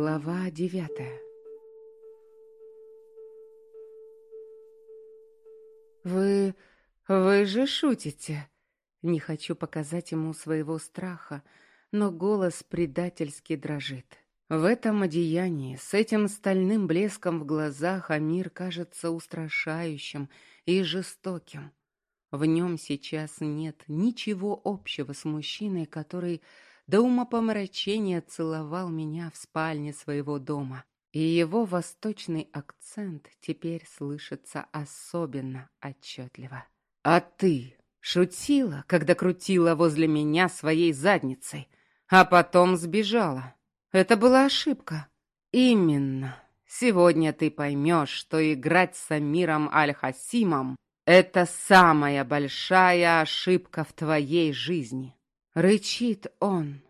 Глава девятая «Вы... вы же шутите!» Не хочу показать ему своего страха, но голос предательски дрожит. В этом одеянии, с этим стальным блеском в глазах, Амир кажется устрашающим и жестоким. В нем сейчас нет ничего общего с мужчиной, который до умопомрачения целовал меня в спальне своего дома. И его восточный акцент теперь слышится особенно отчетливо. «А ты шутила, когда крутила возле меня своей задницей, а потом сбежала?» Это была ошибка. Именно. Сегодня ты поймешь, что играть с Амиром Аль-Хасимом — это самая большая ошибка в твоей жизни. Рычит он,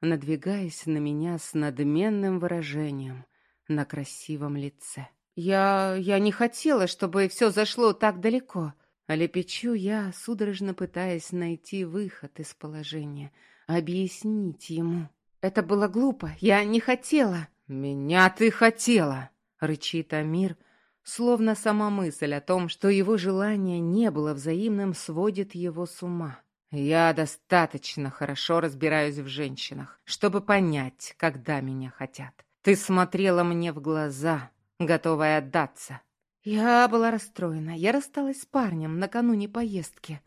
надвигаясь на меня с надменным выражением на красивом лице. Я... я не хотела, чтобы все зашло так далеко. Лепечу я, судорожно пытаясь найти выход из положения, объяснить ему. Это было глупо. Я не хотела. Меня ты хотела, рычит Амир, словно сама мысль о том, что его желание не было взаимным, сводит его с ума. Я достаточно хорошо разбираюсь в женщинах, чтобы понять, когда меня хотят. Ты смотрела мне в глаза, готовая отдаться. Я была расстроена. Я рассталась с парнем накануне поездки.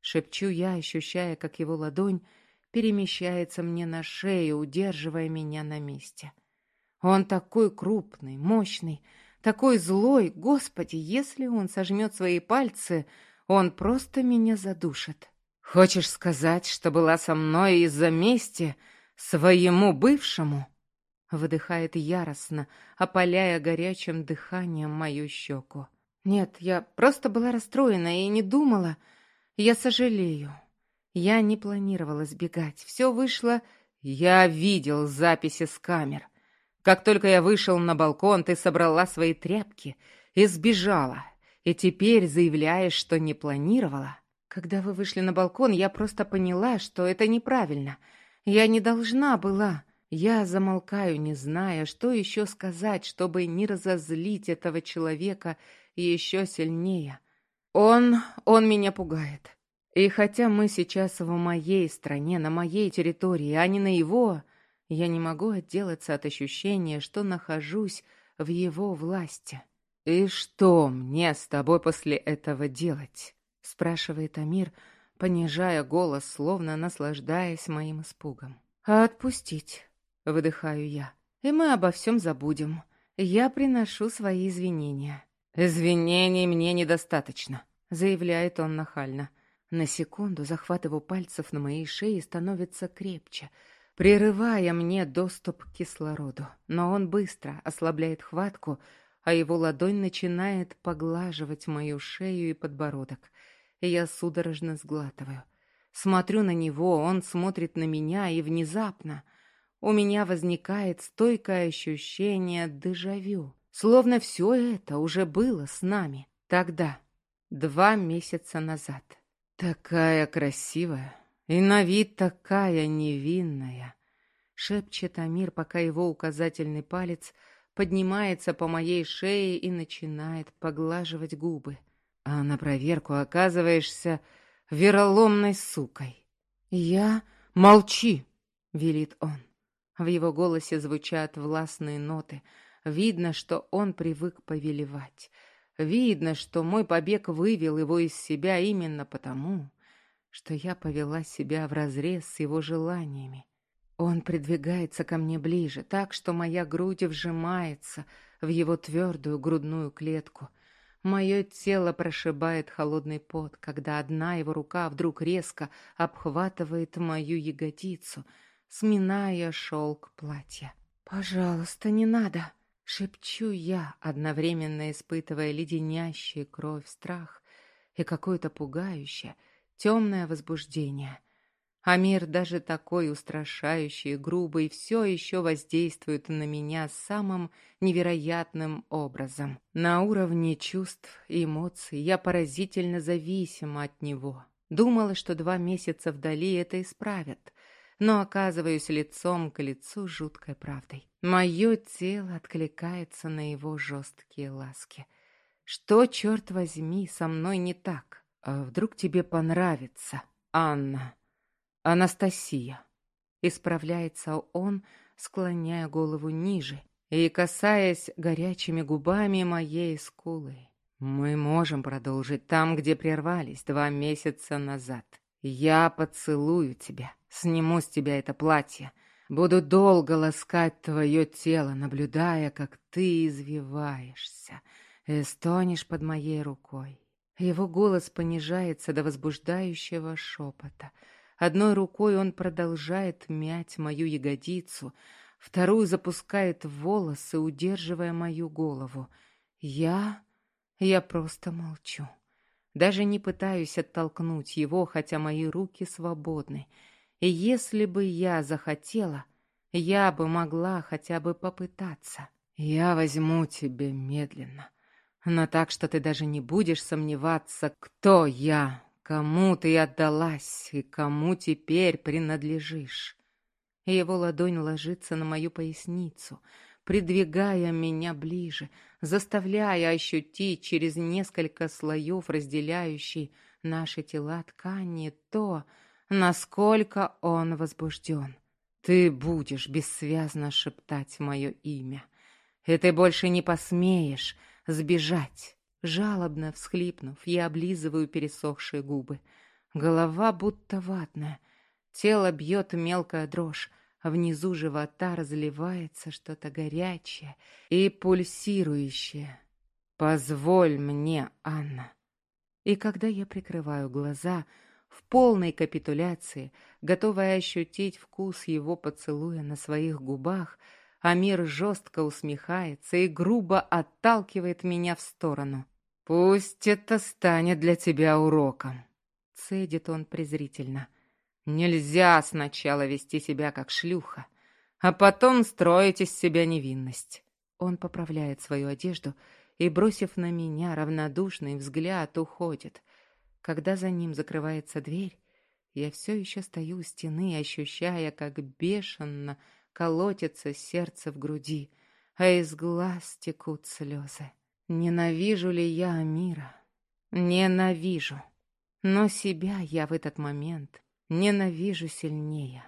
Шепчу я, ощущая, как его ладонь перемещается мне на шею, удерживая меня на месте. Он такой крупный, мощный, такой злой. Господи, если он сожмет свои пальцы, он просто меня задушит. Хочешь сказать, что была со мной из-за мести своему бывшему? Выдыхает яростно, опаляя горячим дыханием мою щеку. Нет, я просто была расстроена и не думала. Я сожалею. Я не планировала сбегать. Все вышло... Я видел записи с камер. Как только я вышел на балкон, ты собрала свои тряпки и сбежала. И теперь заявляешь, что не планировала. Когда вы вышли на балкон, я просто поняла, что это неправильно. Я не должна была. Я замолкаю, не зная, что еще сказать, чтобы не разозлить этого человека еще сильнее. Он... он меня пугает. И хотя мы сейчас в моей стране, на моей территории, а не на его, я не могу отделаться от ощущения, что нахожусь в его власти. «И что мне с тобой после этого делать?» — спрашивает Амир, понижая голос, словно наслаждаясь моим испугом. «Отпустить», — выдыхаю я, — «и мы обо всем забудем. Я приношу свои извинения». «Извинений мне недостаточно», — заявляет он нахально. На секунду захват его пальцев на моей шее становится крепче, прерывая мне доступ к кислороду. Но он быстро ослабляет хватку, а его ладонь начинает поглаживать мою шею и подбородок. Я судорожно сглатываю. Смотрю на него, он смотрит на меня, и внезапно у меня возникает стойкое ощущение дежавю. Словно все это уже было с нами. Тогда, два месяца назад. «Такая красивая и на вид такая невинная!» Шепчет Амир, пока его указательный палец поднимается по моей шее и начинает поглаживать губы. А на проверку оказываешься вероломной сукой. «Я... Молчи!» — велит он. В его голосе звучат властные ноты. Видно, что он привык повелевать. Видно, что мой побег вывел его из себя именно потому, что я повела себя вразрез с его желаниями. Он придвигается ко мне ближе, так что моя грудь вжимается в его твердую грудную клетку. Мое тело прошибает холодный пот, когда одна его рука вдруг резко обхватывает мою ягодицу, сминая шелк платья. «Пожалуйста, не надо!» Шепчу я, одновременно испытывая леденящий кровь страх и какое-то пугающее, темное возбуждение. А мир даже такой устрашающий грубый все еще воздействует на меня самым невероятным образом. На уровне чувств и эмоций я поразительно зависима от него. Думала, что два месяца вдали это исправят. но оказываюсь лицом к лицу жуткой правдой. Мое тело откликается на его жесткие ласки. Что, черт возьми, со мной не так? А вдруг тебе понравится, Анна? Анастасия. Исправляется он, склоняя голову ниже и касаясь горячими губами моей скулы. Мы можем продолжить там, где прервались два месяца назад. Я поцелую тебя, сниму с тебя это платье, буду долго ласкать твое тело, наблюдая, как ты извиваешься, и стонешь под моей рукой. Его голос понижается до возбуждающего шепота. Одной рукой он продолжает мять мою ягодицу, вторую запускает в волосы, удерживая мою голову. Я... я просто молчу. Даже не пытаюсь оттолкнуть его, хотя мои руки свободны. И если бы я захотела, я бы могла хотя бы попытаться. Я возьму тебя медленно, но так, что ты даже не будешь сомневаться, кто я, кому ты отдалась и кому теперь принадлежишь. Его ладонь ложится на мою поясницу — придвигая меня ближе, заставляя ощутить через несколько слоев разделяющей наши тела ткани то, насколько он возбужден. Ты будешь бессвязно шептать мое имя, и ты больше не посмеешь сбежать. Жалобно всхлипнув, я облизываю пересохшие губы. Голова будто ватная, тело бьет мелкая дрожь, а внизу живота разливается что-то горячее и пульсирующее. «Позволь мне, Анна!» И когда я прикрываю глаза, в полной капитуляции, готовая ощутить вкус его поцелуя на своих губах, Амир жестко усмехается и грубо отталкивает меня в сторону. «Пусть это станет для тебя уроком», — цедит он презрительно. — Нельзя сначала вести себя как шлюха, а потом строить из себя невинность. Он поправляет свою одежду и, бросив на меня равнодушный взгляд, уходит. Когда за ним закрывается дверь, я все еще стою у стены, ощущая, как бешено колотится сердце в груди, а из глаз текут слезы. Ненавижу ли я Амира? Ненавижу. Но себя я в этот момент Ненавижу сильнее.